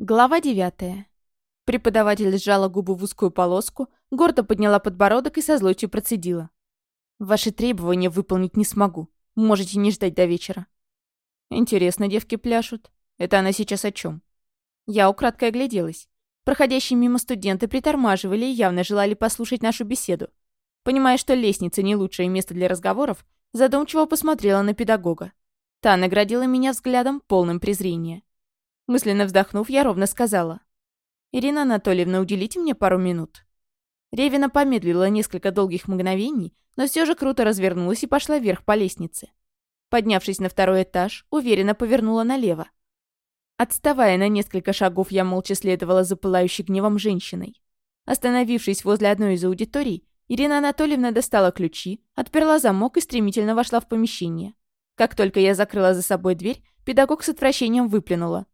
Глава девятая. Преподаватель сжала губы в узкую полоску, гордо подняла подбородок и со злостью процедила. «Ваши требования выполнить не смогу. Можете не ждать до вечера». «Интересно, девки пляшут. Это она сейчас о чем? Я украдкой огляделась. Проходящие мимо студенты притормаживали и явно желали послушать нашу беседу. Понимая, что лестница не лучшее место для разговоров, задумчиво посмотрела на педагога. Та наградила меня взглядом, полным презрения. Мысленно вздохнув, я ровно сказала. «Ирина Анатольевна, уделите мне пару минут». Ревина помедлила несколько долгих мгновений, но все же круто развернулась и пошла вверх по лестнице. Поднявшись на второй этаж, уверенно повернула налево. Отставая на несколько шагов, я молча следовала за пылающей гневом женщиной. Остановившись возле одной из аудиторий, Ирина Анатольевна достала ключи, отперла замок и стремительно вошла в помещение. Как только я закрыла за собой дверь, педагог с отвращением выплюнула.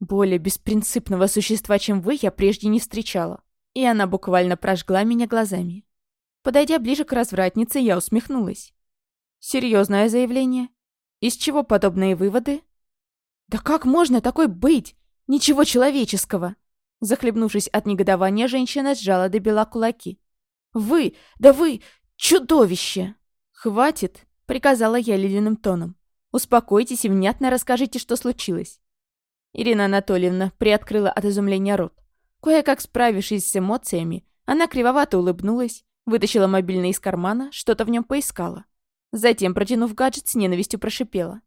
Более беспринципного существа, чем вы, я прежде не встречала. И она буквально прожгла меня глазами. Подойдя ближе к развратнице, я усмехнулась. Серьезное заявление? Из чего подобные выводы? Да как можно такой быть? Ничего человеческого. Захлебнувшись от негодования, женщина сжала до бела кулаки. «Вы! Да вы! Чудовище!» «Хватит!» — приказала я ледяным тоном. «Успокойтесь и внятно расскажите, что случилось. Ирина Анатольевна приоткрыла от изумления рот. Кое-как справившись с эмоциями, она кривовато улыбнулась, вытащила мобильный из кармана, что-то в нем поискала. Затем, протянув гаджет, с ненавистью прошипела.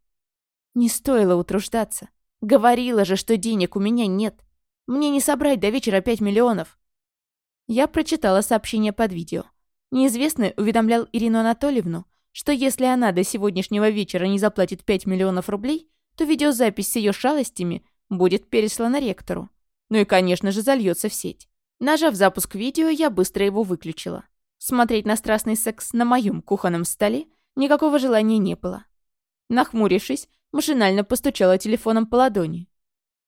«Не стоило утруждаться. Говорила же, что денег у меня нет. Мне не собрать до вечера пять миллионов». Я прочитала сообщение под видео. Неизвестный уведомлял Ирину Анатольевну, что если она до сегодняшнего вечера не заплатит 5 миллионов рублей, то видеозапись с ее шалостями будет переслана ректору. Ну и, конечно же, зальется в сеть. Нажав запуск видео, я быстро его выключила. Смотреть на страстный секс на моем кухонном столе никакого желания не было. Нахмурившись, машинально постучала телефоном по ладони.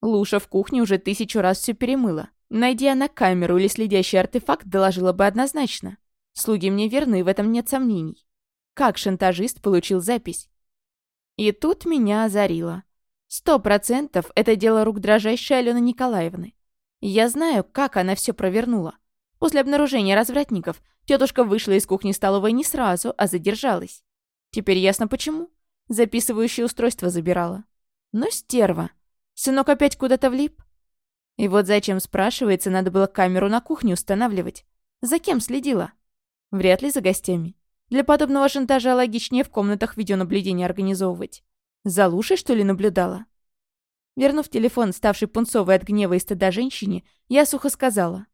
Луша в кухне уже тысячу раз все перемыла. Найдя она камеру или следящий артефакт, доложила бы однозначно. Слуги мне верны, в этом нет сомнений. Как шантажист получил запись? И тут меня озарило. Сто процентов это дело рук дрожащей Алены Николаевны. Я знаю, как она все провернула. После обнаружения развратников тетушка вышла из кухни-столовой не сразу, а задержалась. Теперь ясно почему. Записывающее устройство забирала. Но стерва. Сынок опять куда-то влип. И вот зачем, спрашивается, надо было камеру на кухне устанавливать. За кем следила? Вряд ли за гостями. Для подобного шантажа логичнее в комнатах видеонаблюдения организовывать. За Лушей, что ли, наблюдала? Вернув телефон, ставший пунцовой от гнева и стыда женщине, я сухо сказала.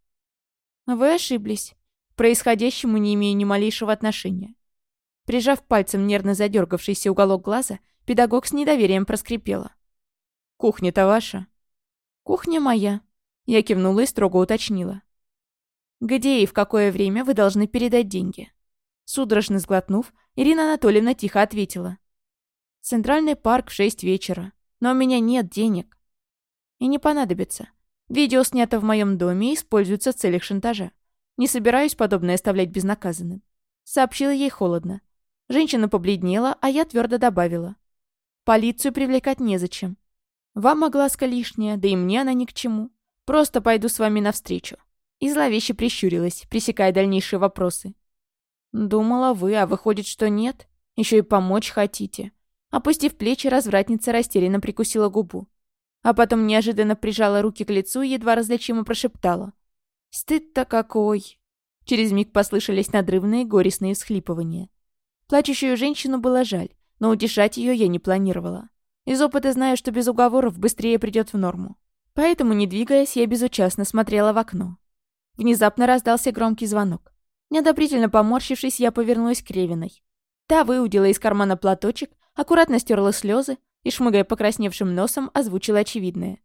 «Вы ошиблись. К происходящему не имею ни малейшего отношения». Прижав пальцем нервно задергавшийся уголок глаза, педагог с недоверием проскрипела. «Кухня-то ваша?» «Кухня моя», — я кивнула и строго уточнила. «Где и в какое время вы должны передать деньги?» Судорожно сглотнув, Ирина Анатольевна тихо ответила. Центральный парк в шесть вечера. Но у меня нет денег. И не понадобится. Видео снято в моем доме и используется в целях шантажа. Не собираюсь подобное оставлять безнаказанным. Сообщила ей холодно. Женщина побледнела, а я твердо добавила. Полицию привлекать незачем. Вам огласка лишняя, да и мне она ни к чему. Просто пойду с вами навстречу. И зловеще прищурилась, пресекая дальнейшие вопросы. Думала вы, а выходит, что нет. Еще и помочь хотите. Опустив плечи, развратница растерянно прикусила губу. А потом неожиданно прижала руки к лицу и едва различимо прошептала. «Стыд-то какой!» Через миг послышались надрывные горестные всхлипывания. Плачущую женщину было жаль, но утешать ее я не планировала. Из опыта знаю, что без уговоров быстрее придет в норму. Поэтому, не двигаясь, я безучастно смотрела в окно. Внезапно раздался громкий звонок. Неодобрительно поморщившись, я повернулась к Ревиной. Та выудила из кармана платочек аккуратно стерла слезы и, шмыгая покрасневшим носом, озвучила очевидное.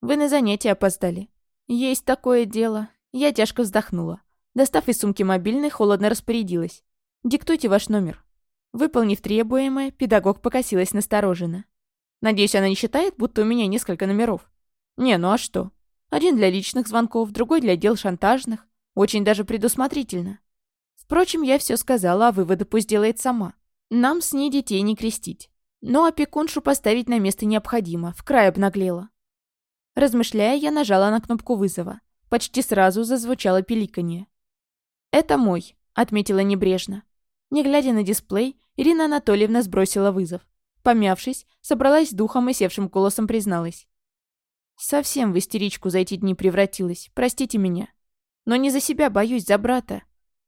«Вы на занятия опоздали». «Есть такое дело». Я тяжко вздохнула. Достав из сумки мобильный, холодно распорядилась. «Диктуйте ваш номер». Выполнив требуемое, педагог покосилась настороженно. «Надеюсь, она не считает, будто у меня несколько номеров?» «Не, ну а что? Один для личных звонков, другой для дел шантажных. Очень даже предусмотрительно». Впрочем, я все сказала, а выводы пусть делает сама. Нам с ней детей не крестить. Но опекуншу поставить на место необходимо, в край обнаглела. Размышляя, я нажала на кнопку вызова. Почти сразу зазвучало пиликанье. «Это мой», — отметила небрежно. Не глядя на дисплей, Ирина Анатольевна сбросила вызов. Помявшись, собралась с духом и севшим голосом призналась. «Совсем в истеричку за эти дни превратилась, простите меня. Но не за себя боюсь, за брата.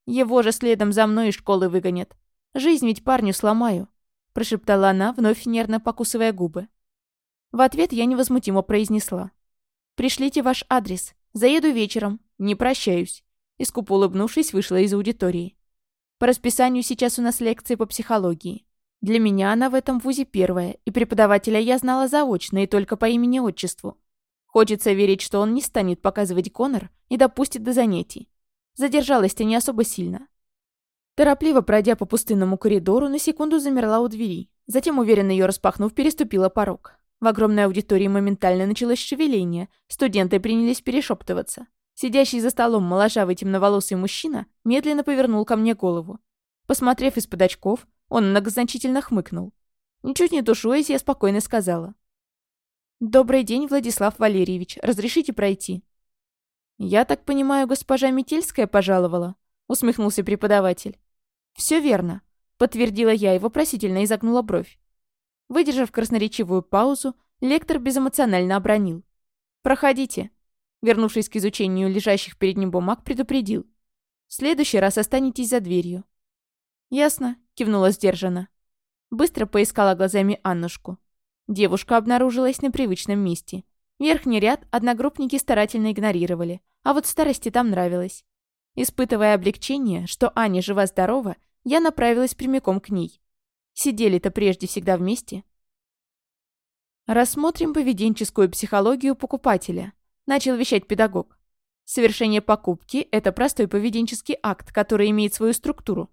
Его же следом за мной из школы выгонят. Жизнь ведь парню сломаю», — прошептала она, вновь нервно покусывая губы. В ответ я невозмутимо произнесла. «Пришлите ваш адрес. Заеду вечером. Не прощаюсь». И скупо улыбнувшись, вышла из аудитории. По расписанию сейчас у нас лекции по психологии. Для меня она в этом вузе первая, и преподавателя я знала заочно и только по имени-отчеству. Хочется верить, что он не станет показывать Конор и допустит до занятий. Задержалась-то не особо сильно. Торопливо пройдя по пустынному коридору, на секунду замерла у двери. Затем, уверенно ее распахнув, переступила порог. В огромной аудитории моментально началось шевеление. Студенты принялись перешептываться. Сидящий за столом моложавый темноволосый мужчина медленно повернул ко мне голову. Посмотрев из-под очков, он многозначительно хмыкнул. Ничуть не тушуясь, я спокойно сказала. «Добрый день, Владислав Валерьевич. Разрешите пройти?» «Я так понимаю, госпожа Метельская пожаловала?» усмехнулся преподаватель. «Все верно», — подтвердила я и вопросительно изогнула бровь. Выдержав красноречивую паузу, лектор безэмоционально обронил. «Проходите». Вернувшись к изучению лежащих перед ним бумаг, предупредил. «В следующий раз останетесь за дверью». «Ясно», — кивнула сдержанно. Быстро поискала глазами Аннушку. Девушка обнаружилась на привычном месте. Верхний ряд одногруппники старательно игнорировали, а вот старости там нравилось. Испытывая облегчение, что Аня жива-здорова, я направилась прямиком к ней. Сидели-то прежде всегда вместе. Рассмотрим поведенческую психологию покупателя. Начал вещать педагог. Совершение покупки – это простой поведенческий акт, который имеет свою структуру.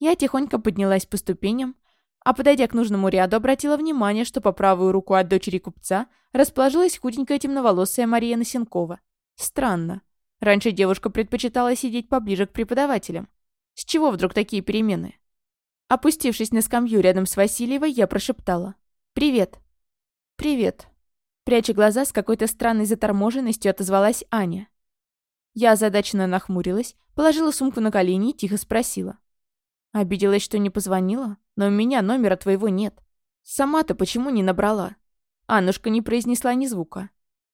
Я тихонько поднялась по ступеням, а подойдя к нужному ряду, обратила внимание, что по правую руку от дочери купца расположилась худенькая темноволосая Мария Носенкова. Странно. Раньше девушка предпочитала сидеть поближе к преподавателям. С чего вдруг такие перемены? Опустившись на скамью рядом с Васильевой, я прошептала. «Привет». «Привет». Пряча глаза, с какой-то странной заторможенностью отозвалась Аня. Я озадаченно нахмурилась, положила сумку на колени и тихо спросила. «Обиделась, что не позвонила? Но у меня номера твоего нет. Сама-то почему не набрала?» Аннушка не произнесла ни звука.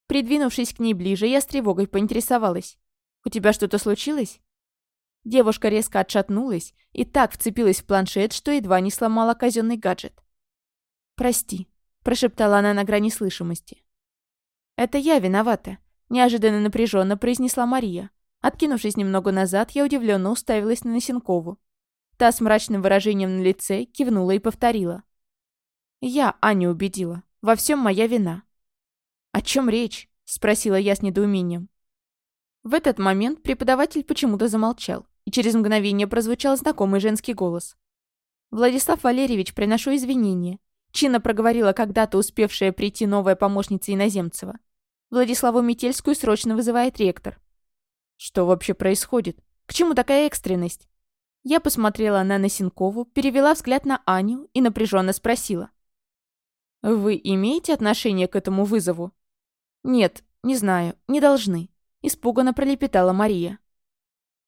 Придвинувшись к ней ближе, я с тревогой поинтересовалась. «У тебя что-то случилось?» Девушка резко отшатнулась и так вцепилась в планшет, что едва не сломала казенный гаджет. «Прости», — прошептала она на грани слышимости. «Это я виновата», — неожиданно напряженно произнесла Мария. Откинувшись немного назад, я удивленно уставилась на Носенкову. Та с мрачным выражением на лице кивнула и повторила. «Я Аню убедила. Во всем моя вина». «О чем речь?» — спросила я с недоумением. В этот момент преподаватель почему-то замолчал и через мгновение прозвучал знакомый женский голос. «Владислав Валерьевич, приношу извинения», — чинно проговорила когда-то успевшая прийти новая помощница Иноземцева. «Владиславу Метельскую срочно вызывает ректор». «Что вообще происходит? К чему такая экстренность?» Я посмотрела на Носенкову, перевела взгляд на Аню и напряженно спросила. «Вы имеете отношение к этому вызову?» «Нет, не знаю, не должны», — испуганно пролепетала Мария.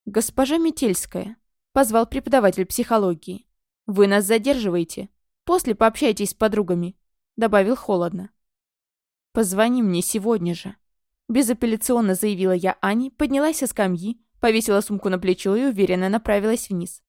«Госпожа Метельская», — позвал преподаватель психологии. «Вы нас задерживаете. После пообщайтесь с подругами», — добавил холодно. «Позвони мне сегодня же», — безапелляционно заявила я Ане, поднялась со скамьи, повесила сумку на плечо и уверенно направилась вниз.